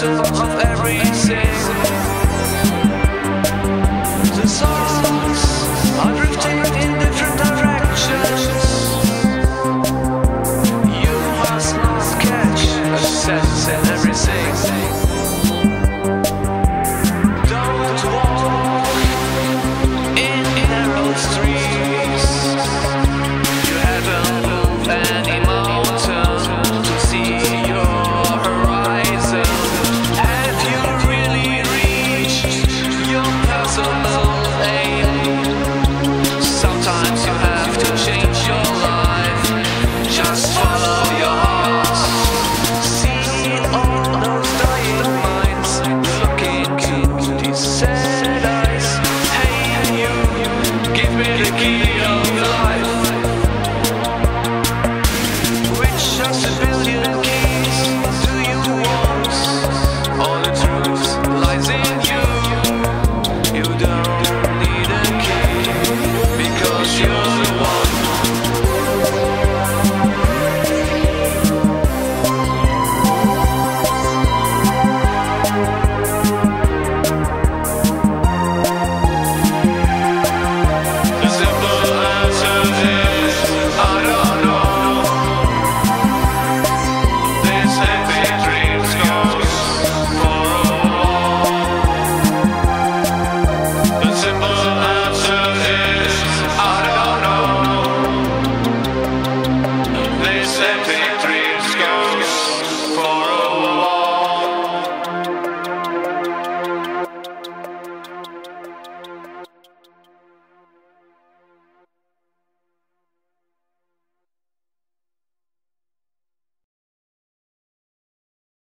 to aqui.